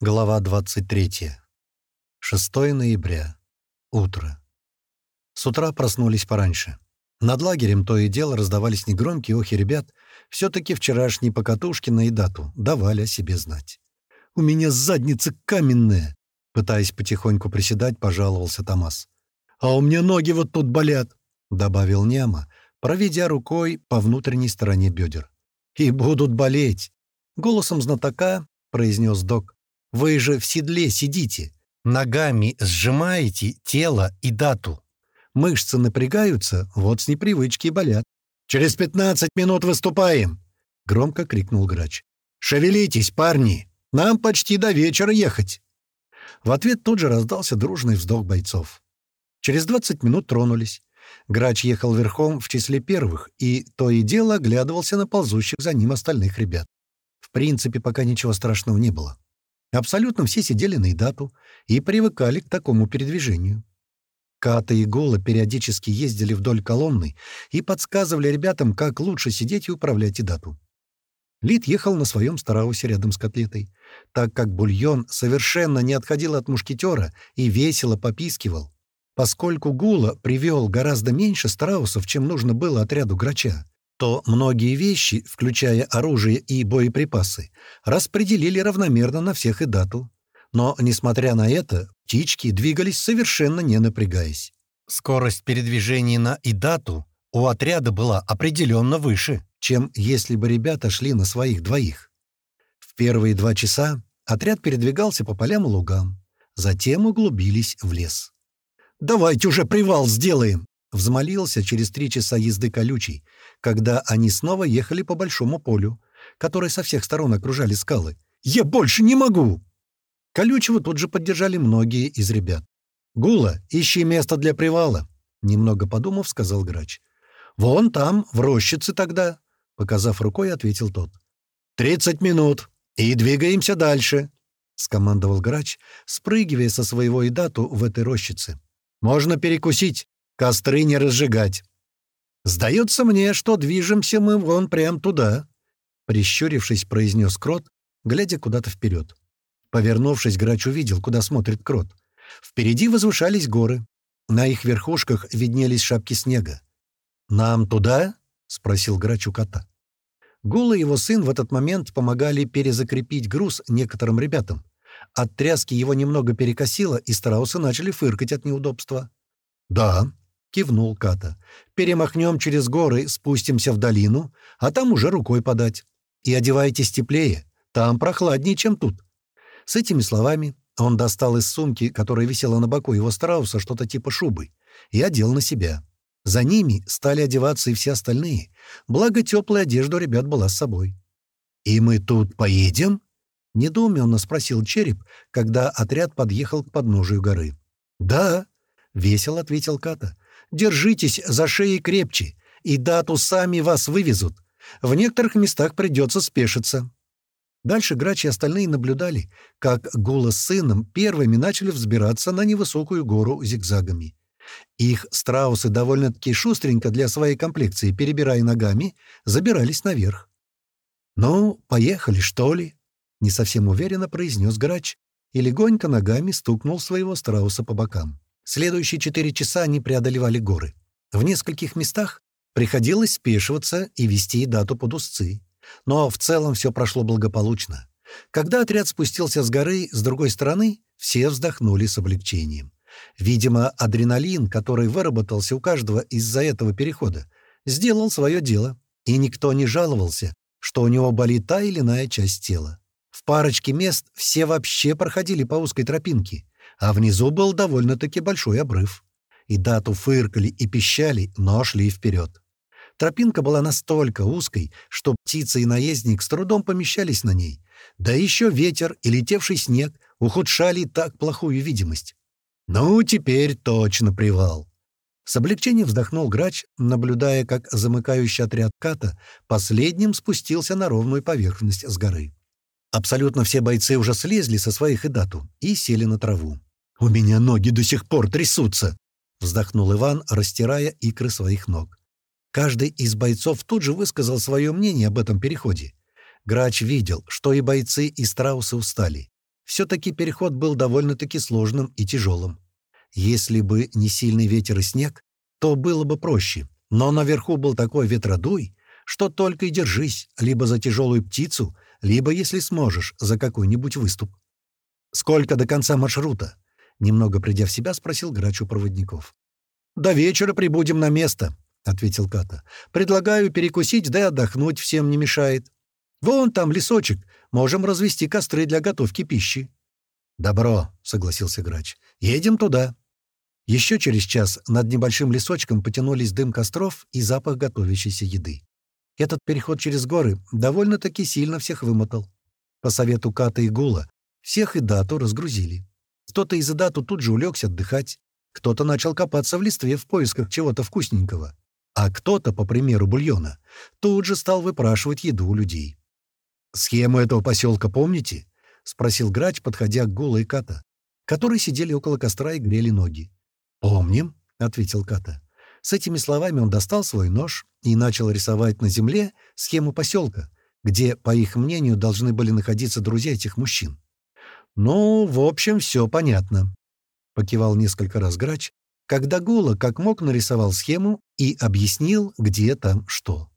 Глава 23. 6 ноября. Утро. С утра проснулись пораньше. Над лагерем то и дело раздавались негромкие охи ребят. Все-таки вчерашние покатушки на и дату давали о себе знать. «У меня задница каменная!» Пытаясь потихоньку приседать, пожаловался Томас. «А у меня ноги вот тут болят!» Добавил Няма, проведя рукой по внутренней стороне бедер. «И будут болеть!» Голосом знатока произнес док. Вы же в седле сидите, ногами сжимаете тело и дату. Мышцы напрягаются, вот с непривычки болят. «Через пятнадцать минут выступаем!» — громко крикнул грач. «Шевелитесь, парни! Нам почти до вечера ехать!» В ответ тут же раздался дружный вздох бойцов. Через двадцать минут тронулись. Грач ехал верхом в числе первых, и то и дело оглядывался на ползущих за ним остальных ребят. В принципе, пока ничего страшного не было. Абсолютно все сидели на дату и привыкали к такому передвижению. Ката и Гола периодически ездили вдоль колонны и подсказывали ребятам, как лучше сидеть и управлять дату. Лид ехал на своем стараусе рядом с котлетой, так как бульон совершенно не отходил от мушкетера и весело попискивал, поскольку Гула привел гораздо меньше страусов, чем нужно было отряду грача то многие вещи, включая оружие и боеприпасы, распределили равномерно на всех и дату. Но, несмотря на это, птички двигались совершенно не напрягаясь. Скорость передвижения на Идату у отряда была определенно выше, чем если бы ребята шли на своих двоих. В первые два часа отряд передвигался по полям и лугам, затем углубились в лес. «Давайте уже привал сделаем!» Взмолился через три часа езды колючий, когда они снова ехали по большому полю, которое со всех сторон окружали скалы. «Я больше не могу!» Колючего тут же поддержали многие из ребят. «Гула, ищи место для привала», — немного подумав, сказал грач. «Вон там, в рощице тогда», — показав рукой, ответил тот. «Тридцать минут, и двигаемся дальше», — скомандовал грач, спрыгивая со своего идату в этой рощице. «Можно перекусить. Костры не разжигать. Сдается мне, что движемся мы вон прям туда, — прищурившись, произнес Крот, глядя куда-то вперед. Повернувшись, Грач увидел, куда смотрит Крот. Впереди возвышались горы. На их верхушках виднелись шапки снега. «Нам туда?» — спросил Грач у кота. Гула и его сын в этот момент помогали перезакрепить груз некоторым ребятам. От тряски его немного перекосило, и страусы начали фыркать от неудобства. «Да», — кивнул Ката. «Перемахнем через горы, спустимся в долину, а там уже рукой подать. И одевайтесь теплее, там прохладнее, чем тут». С этими словами он достал из сумки, которая висела на боку его страуса, что-то типа шубы, и одел на себя. За ними стали одеваться и все остальные, благо теплая одежда у ребят была с собой. «И мы тут поедем?» — недоуменно спросил Череп, когда отряд подъехал к подножию горы. «Да», — весело ответил Ката. Держитесь за шеи крепче, и дату сами вас вывезут. В некоторых местах придется спешиться». Дальше Грач и остальные наблюдали, как Гула с сыном первыми начали взбираться на невысокую гору зигзагами. Их страусы довольно-таки шустренько для своей комплекции, перебирая ногами, забирались наверх. «Ну, поехали, что ли?» — не совсем уверенно произнес Грач и легонько ногами стукнул своего страуса по бокам. Следующие четыре часа они преодолевали горы. В нескольких местах приходилось спешиваться и вести дату под узцы. Но в целом все прошло благополучно. Когда отряд спустился с горы, с другой стороны, все вздохнули с облегчением. Видимо, адреналин, который выработался у каждого из-за этого перехода, сделал свое дело, и никто не жаловался, что у него болит та или иная часть тела. В парочке мест все вообще проходили по узкой тропинке, а внизу был довольно-таки большой обрыв. И дату фыркали и пищали, но шли вперед. Тропинка была настолько узкой, что птица и наездник с трудом помещались на ней. Да еще ветер и летевший снег ухудшали так плохую видимость. «Ну, теперь точно привал!» С облегчением вздохнул грач, наблюдая, как замыкающий отряд ката последним спустился на ровную поверхность с горы. Абсолютно все бойцы уже слезли со своих и дату и сели на траву. «У меня ноги до сих пор трясутся!» — вздохнул Иван, растирая икры своих ног. Каждый из бойцов тут же высказал свое мнение об этом переходе. Грач видел, что и бойцы, и страусы устали. Все-таки переход был довольно-таки сложным и тяжелым. Если бы не сильный ветер и снег, то было бы проще. Но наверху был такой ветродуй, что только и держись, либо за тяжелую птицу, либо, если сможешь, за какой-нибудь выступ. «Сколько до конца маршрута?» Немного придя в себя, спросил грач у проводников. «До вечера прибудем на место», — ответил Ката. «Предлагаю перекусить, да и отдохнуть всем не мешает. Вон там лесочек, можем развести костры для готовки пищи». «Добро», — согласился грач. «Едем туда». Еще через час над небольшим лесочком потянулись дым костров и запах готовящейся еды. Этот переход через горы довольно-таки сильно всех вымотал. По совету Ката и Гула всех и дату разгрузили. Кто-то из дату тут же улегся отдыхать, кто-то начал копаться в листве в поисках чего-то вкусненького, а кто-то, по примеру бульона, тут же стал выпрашивать еду у людей. «Схему этого поселка помните?» — спросил грач, подходя к Гула и Ката, которые сидели около костра и грели ноги. «Помним», — ответил Ката. С этими словами он достал свой нож и начал рисовать на земле схему поселка, где, по их мнению, должны были находиться друзья этих мужчин. «Ну, в общем, все понятно», — покивал несколько раз грач, когда Гула как мог нарисовал схему и объяснил, где там что.